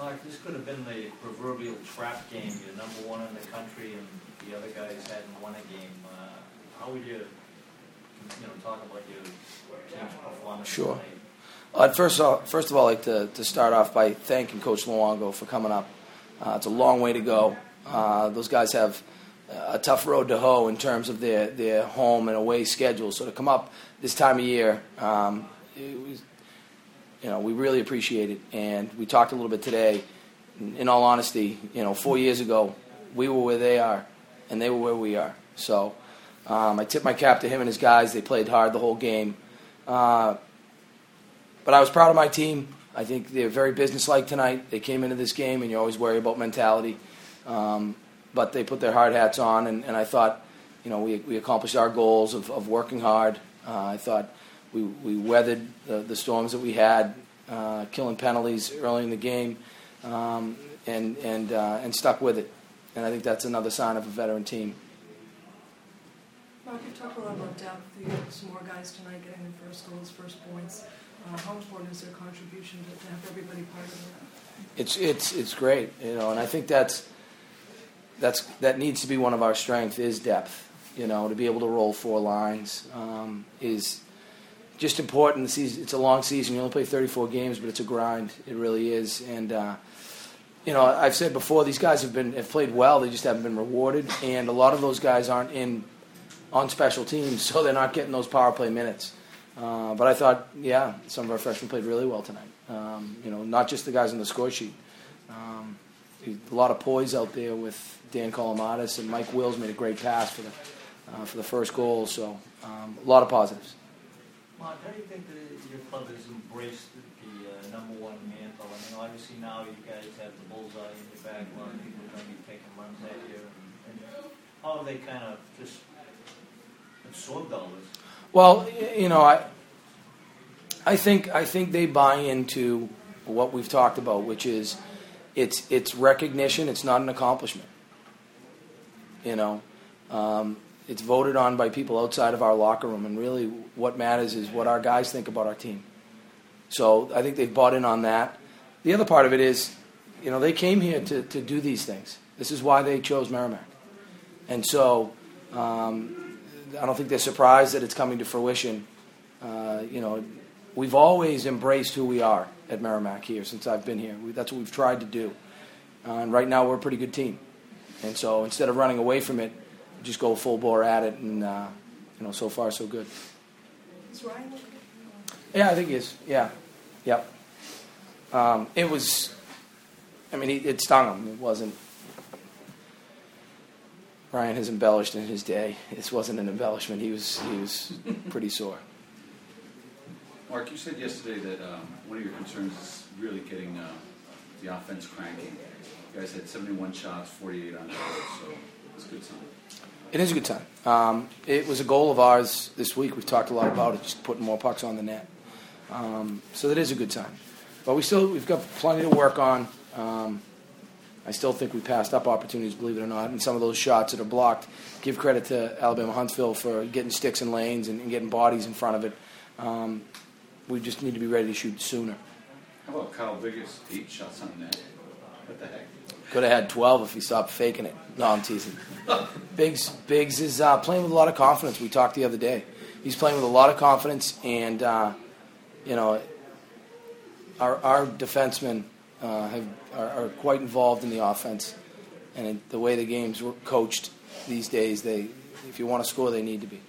Mark, this could have been the proverbial trap game. You're number one in the country, and the other guys hadn't won a game. Uh, how would you, you know, talk about your team's performance Sure. tonight? I'd first, of all, first of all like to, to start off by thanking Coach Luongo for coming up. Uh, it's a long way to go. Uh, those guys have a tough road to hoe in terms of their, their home and away schedule. So to come up this time of year, um, it was, you know, we really appreciate it. And we talked a little bit today. In, all honesty, you know, four years ago, we were where they are, and they were where we are. So um, I tip my cap to him and his guys. They played hard the whole game. Uh, but I was proud of my team. I think they're very businesslike tonight. They came into this game, and you always worry about mentality. Um, but they put their hard hats on, and, and I thought, you know, we, we accomplished our goals of, of working hard. Uh, I thought we, we weathered the, the storms that we had, uh, killing penalties early in the game, um, and, and, uh, and stuck with it. And I think that's another sign of a veteran team. Mark, you talked a lot about depth. You have some more guys tonight getting their first goals, first points. Uh, how important is their contribution to, to have everybody part of that? It's it's it's great, you know, and I think that's that's that needs to be one of our strengths is depth. You know, to be able to roll four lines um, is just important. It's a long season. You only play 34 games, but it's a grind. It really is. And uh, you know, I've said before, these guys have been have played well. They just haven't been rewarded, and a lot of those guys aren't in on special teams, so they're not getting those power play minutes. Uh, but I thought, yeah, some of our freshmen played really well tonight. Um, you know, not just the guys on the score sheet. Um, a lot of poise out there with Dan Kolomatis and Mike Wills made a great pass for the uh, for the first goal. So um, a lot of positives. Mark, how do you think that your club has embraced the uh, number one mantle? I mean, obviously now you guys have the bullseye in your back line. People are going to be taking runs at you. How have they kind of just absorbed all this? Well, you know, I I think I think they buy into what we've talked about, which is it's it's recognition. It's not an accomplishment. You know, um, it's voted on by people outside of our locker room, and really, what matters is what our guys think about our team. So I think they've bought in on that. The other part of it is, you know, they came here to, to do these things. This is why they chose Merrimack, and so. Um, I don't think they're surprised that it's coming to fruition. Uh, you know, we've always embraced who we are at Merrimack here since I've been here. We, that's what we've tried to do. Uh, and right now, we're a pretty good team. And so instead of running away from it, just go full bore at it. And, uh, you know, so far, so good. Is Ryan? Yeah, I think he is. Yeah. Yep. Um, it was, I mean, he, it stung him. It wasn't. Ryan has embellished in his day. This wasn't an embellishment. He was he was pretty sore. Mark, you said yesterday that um, one of your concerns is really getting uh, the offense cranking. You guys had 71 shots, 48 on target, so it's a good sign. It is a good time. Um, it was a goal of ours this week. We've talked a lot about it, just putting more pucks on the net. Um, so that is a good time. But we still we've got plenty to work on. Um, I still think we passed up opportunities, believe it or not, and some of those shots that are blocked. Give credit to Alabama Huntsville for getting sticks in lanes and, and getting bodies in front of it. Um, we just need to be ready to shoot sooner. How about Kyle Bigos, eight shots on net? What the heck? Could have had 12 if he stopped faking it. No, I'm teasing. Bigos, Bigos is uh, playing with a lot of confidence. We talked the other day. He's playing with a lot of confidence, and uh, you know, our our defensemen uh, have are, are quite involved in the offense, and the way the games were coached these days, they if you want to score, they need to be.